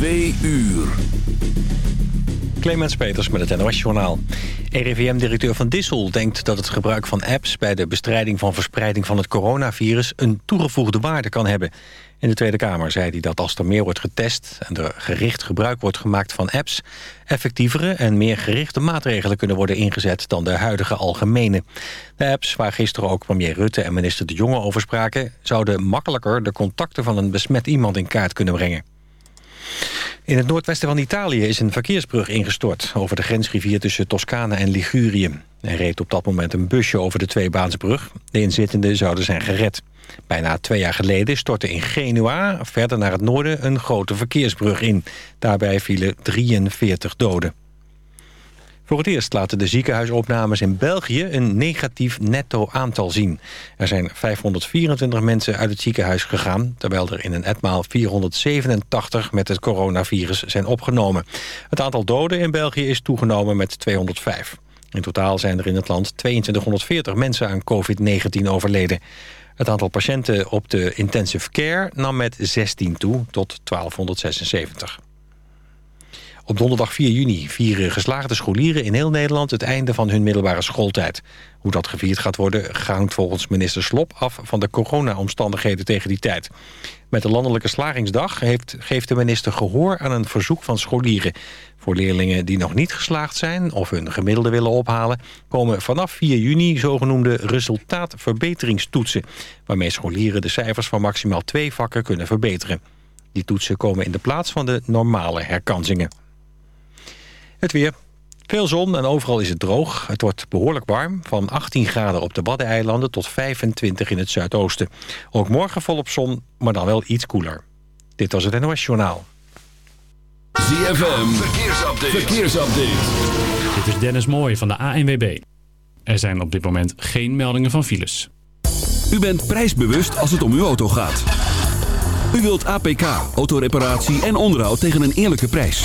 Twee uur. Clemens Peters met het NOS-journaal. RIVM-directeur Van Dissel denkt dat het gebruik van apps... bij de bestrijding van verspreiding van het coronavirus... een toegevoegde waarde kan hebben. In de Tweede Kamer zei hij dat als er meer wordt getest... en er gericht gebruik wordt gemaakt van apps... effectievere en meer gerichte maatregelen kunnen worden ingezet... dan de huidige algemene. De apps, waar gisteren ook premier Rutte en minister De Jonge over spraken... zouden makkelijker de contacten van een besmet iemand in kaart kunnen brengen. In het noordwesten van Italië is een verkeersbrug ingestort... over de grensrivier tussen Toscane en Ligurië. Er reed op dat moment een busje over de tweebaansbrug. De inzittenden zouden zijn gered. Bijna twee jaar geleden stortte in Genua, verder naar het noorden... een grote verkeersbrug in. Daarbij vielen 43 doden. Voor het eerst laten de ziekenhuisopnames in België een negatief netto aantal zien. Er zijn 524 mensen uit het ziekenhuis gegaan... terwijl er in een etmaal 487 met het coronavirus zijn opgenomen. Het aantal doden in België is toegenomen met 205. In totaal zijn er in het land 2240 mensen aan COVID-19 overleden. Het aantal patiënten op de intensive care nam met 16 toe tot 1276. Op donderdag 4 juni vieren geslaagde scholieren in heel Nederland... het einde van hun middelbare schooltijd. Hoe dat gevierd gaat worden hangt volgens minister Slop af... van de corona-omstandigheden tegen die tijd. Met de landelijke slagingsdag heeft, geeft de minister gehoor aan een verzoek van scholieren. Voor leerlingen die nog niet geslaagd zijn of hun gemiddelde willen ophalen... komen vanaf 4 juni zogenoemde resultaatverbeteringstoetsen... waarmee scholieren de cijfers van maximaal twee vakken kunnen verbeteren. Die toetsen komen in de plaats van de normale herkansingen. Het weer. Veel zon en overal is het droog. Het wordt behoorlijk warm, van 18 graden op de Waddeneilanden tot 25 in het zuidoosten. Ook morgen volop zon, maar dan wel iets koeler. Dit was het NOS Journaal. ZFM, verkeersupdate. verkeersupdate. Dit is Dennis Mooij van de ANWB. Er zijn op dit moment geen meldingen van files. U bent prijsbewust als het om uw auto gaat. U wilt APK, autoreparatie en onderhoud tegen een eerlijke prijs.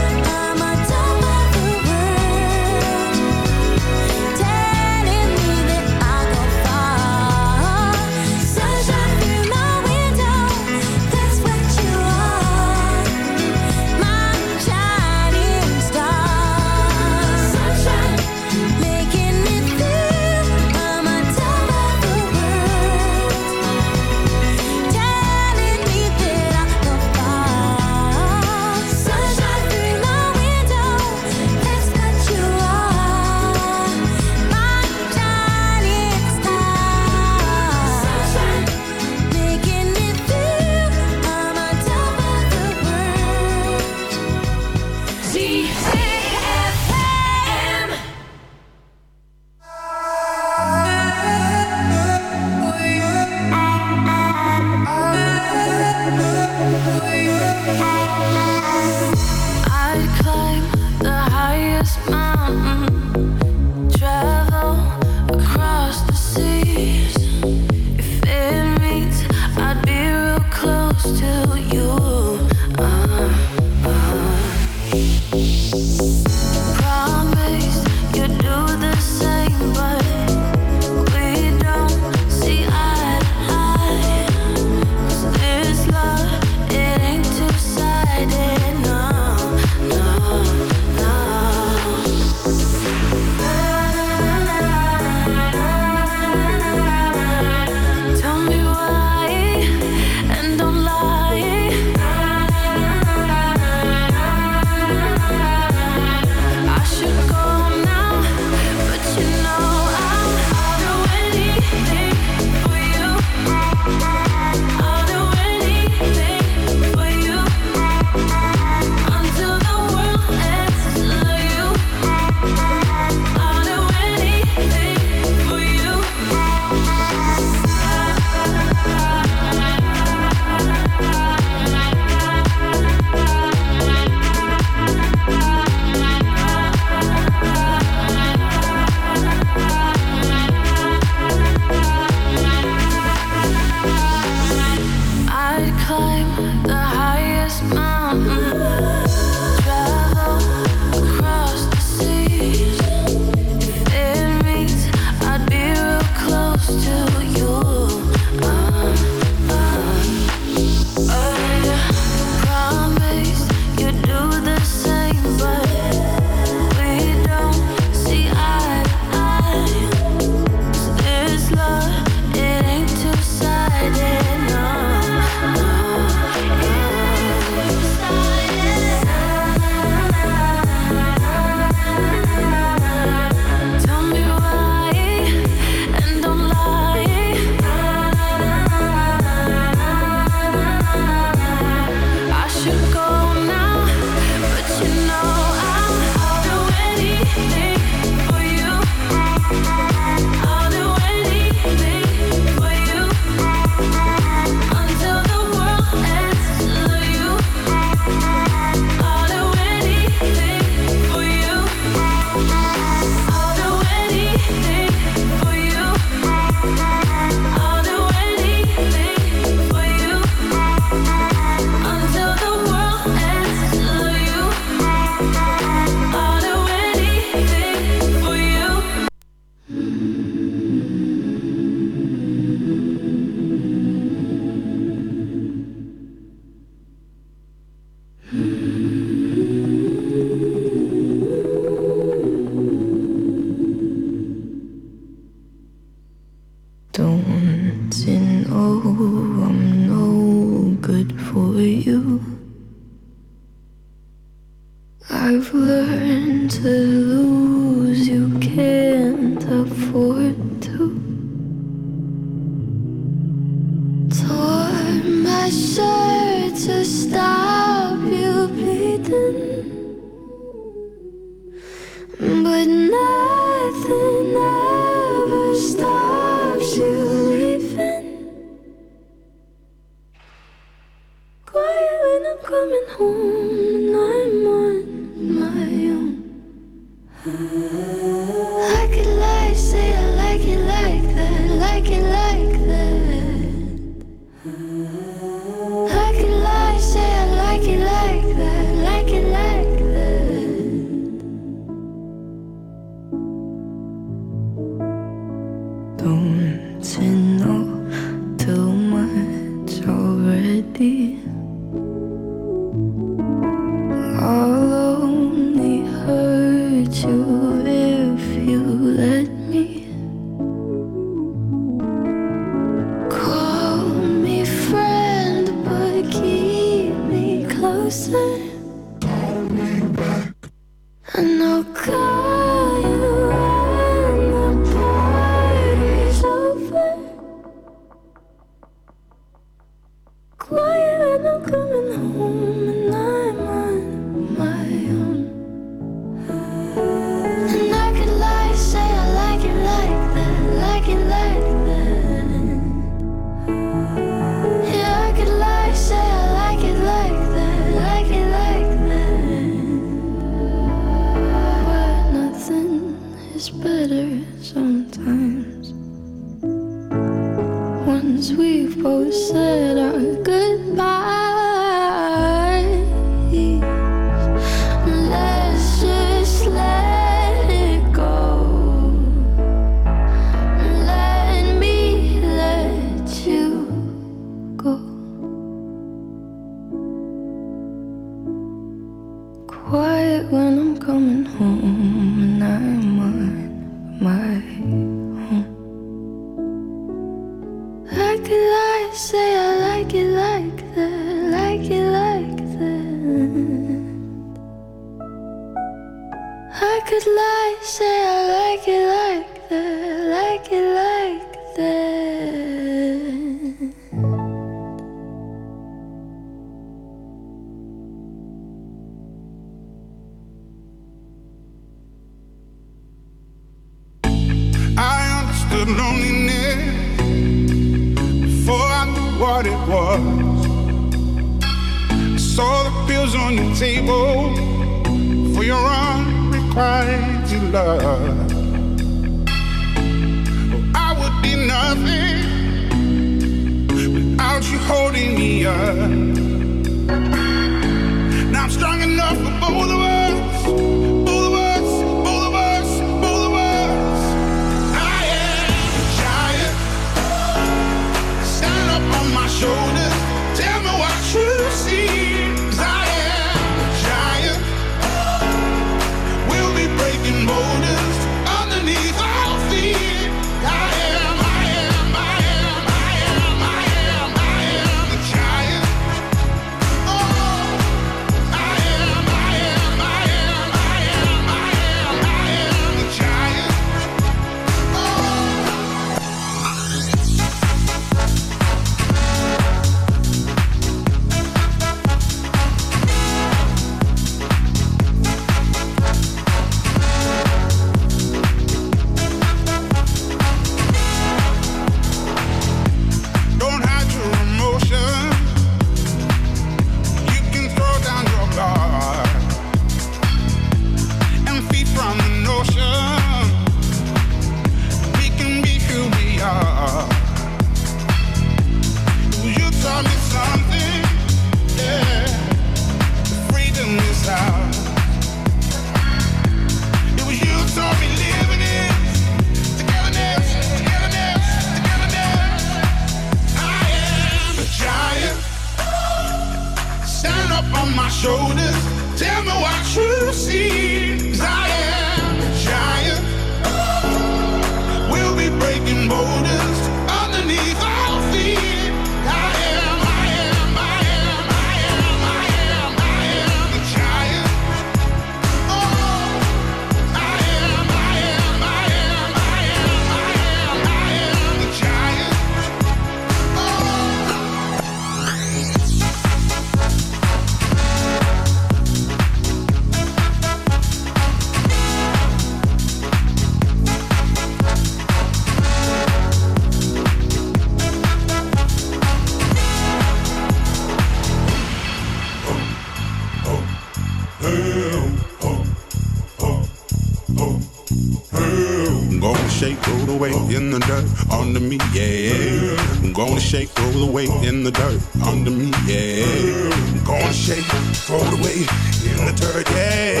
the dirt under me, yeah. I'm gonna shake, throw roll away in the dirt under me, yeah. I'm gonna shake, throw roll away in the dirt, yeah.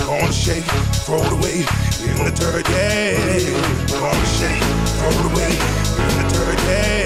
I'm gonna shake, throw roll away in the dirt, yeah. I'm gonna shake, throw roll away in the dirt, yeah.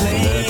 claim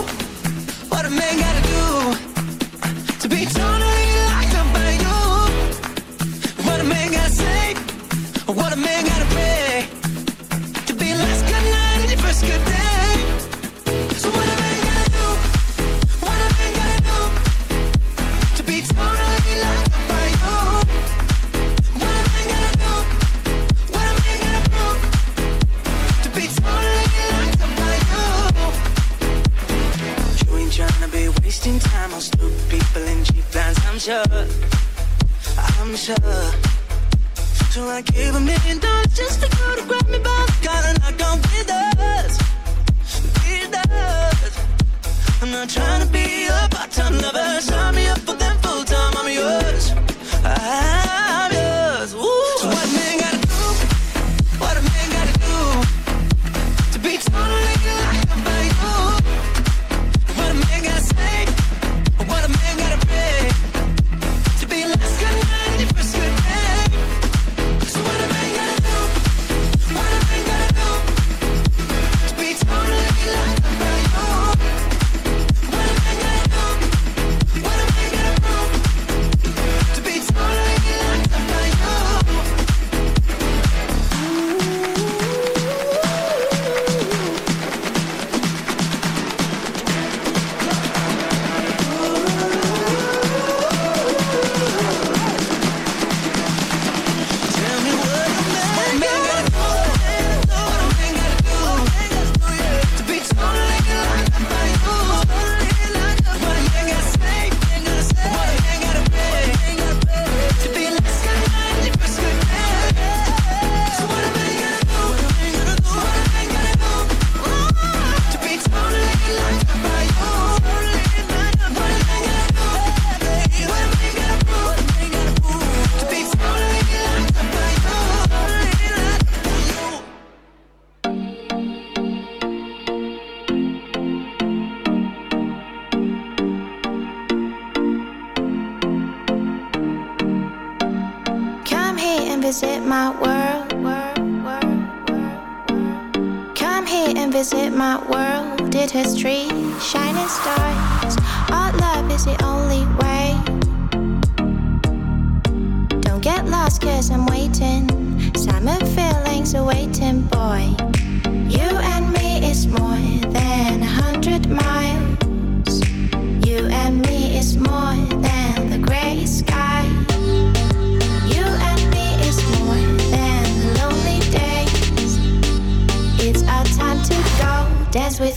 not trying to be a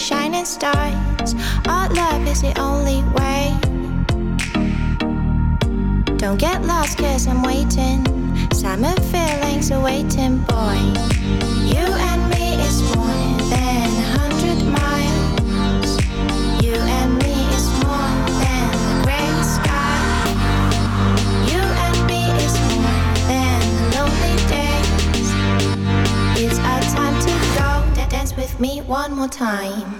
shining stars. Our love is the only way. Don't get lost, cause I'm waiting. Summer feelings are waiting, boy. me one more time.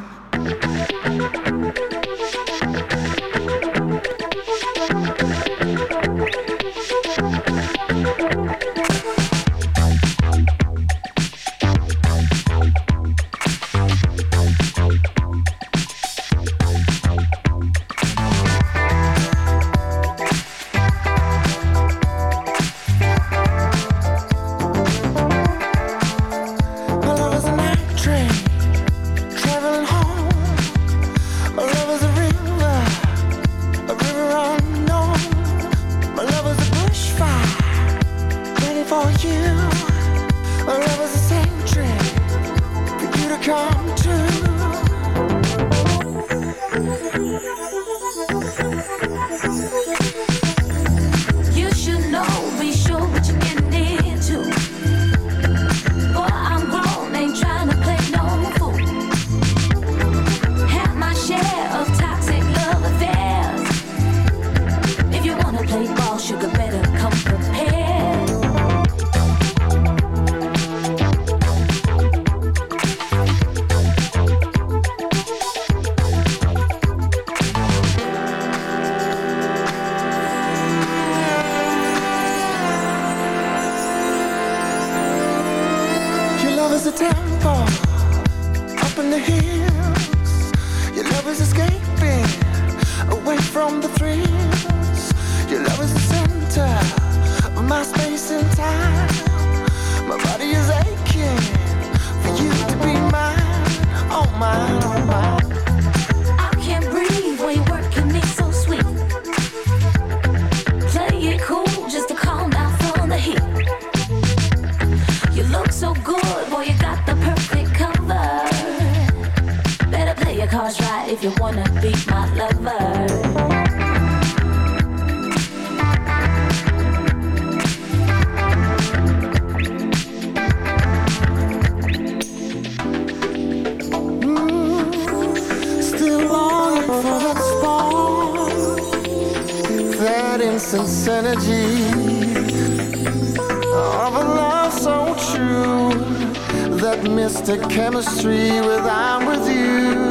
is a temple up in the hills. Your love is escaping away from the thrills. Your love is the center of my space and time. My body is aching for you to be mine, oh mine, oh mine. if you wanna be my lover. Mm, intense energy of a love so true, that mystic chemistry with I'm with you.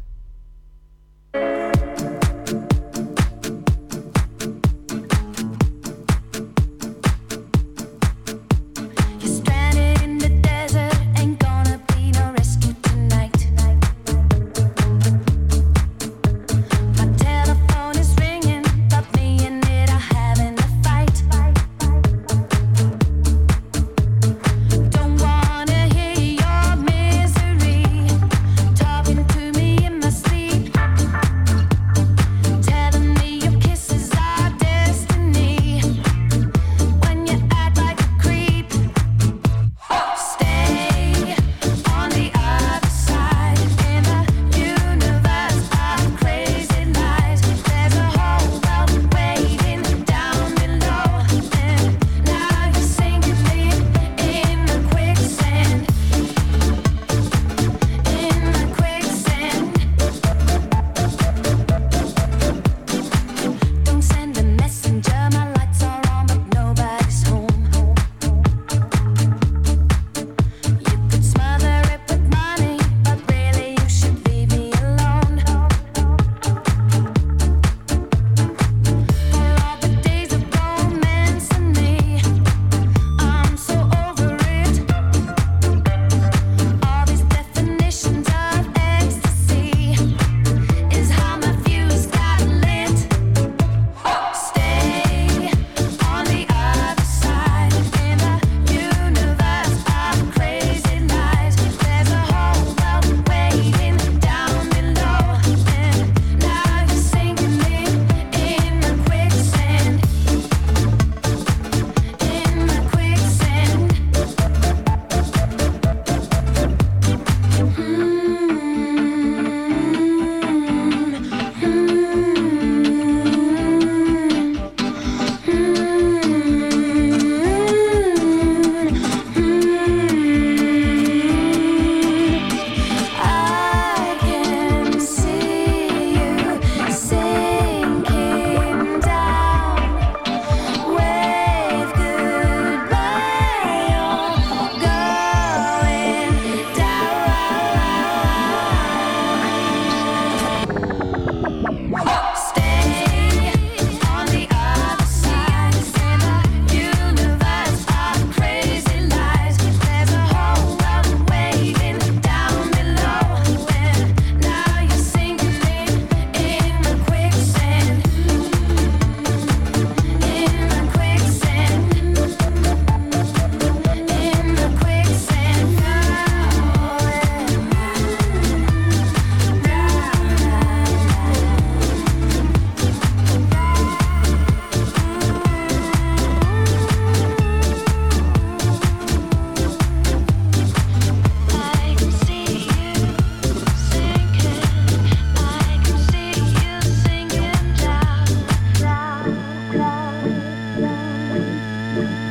嗯。